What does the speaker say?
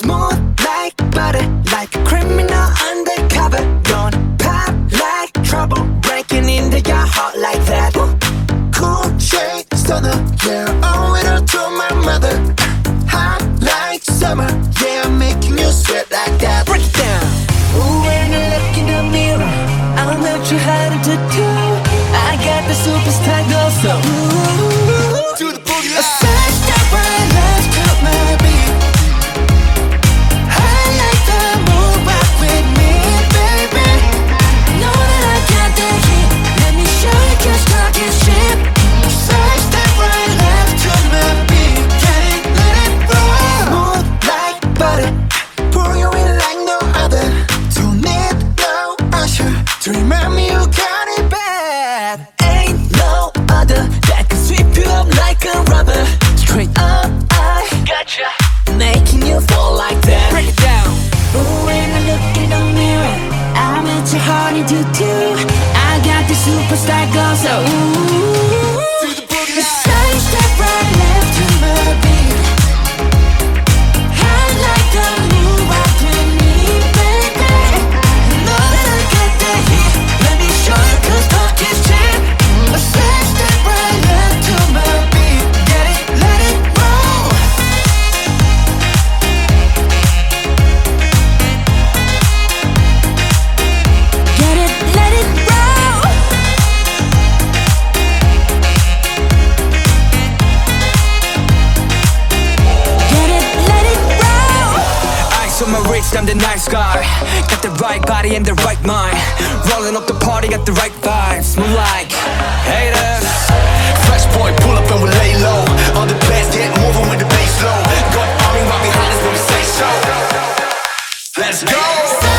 Smooth like butter, like a criminal undercover. Don't pop like trouble, breaking into your heart like that. Cool shade stunner, yeah, oh, it all to my mother. Hot like summer, yeah, making you sweat like that. Break it down. Ooh, when I look in the mirror, I'm not too hard to do. I got the superstar glow, so ooh, do the boogie. at making you fall like that. Break it down. Ooh, when I look in the mirror, I met your heart into two. I got the superstar glow, so ooh. bitch, I'm the nice guy. Got the right body and the right mind. Rolling up the party, got the right vibes. Move like haters. Fresh boy, pull up and we lay low. All the best, get moving with the bass low. Got army right behind us when we say so. Let's go!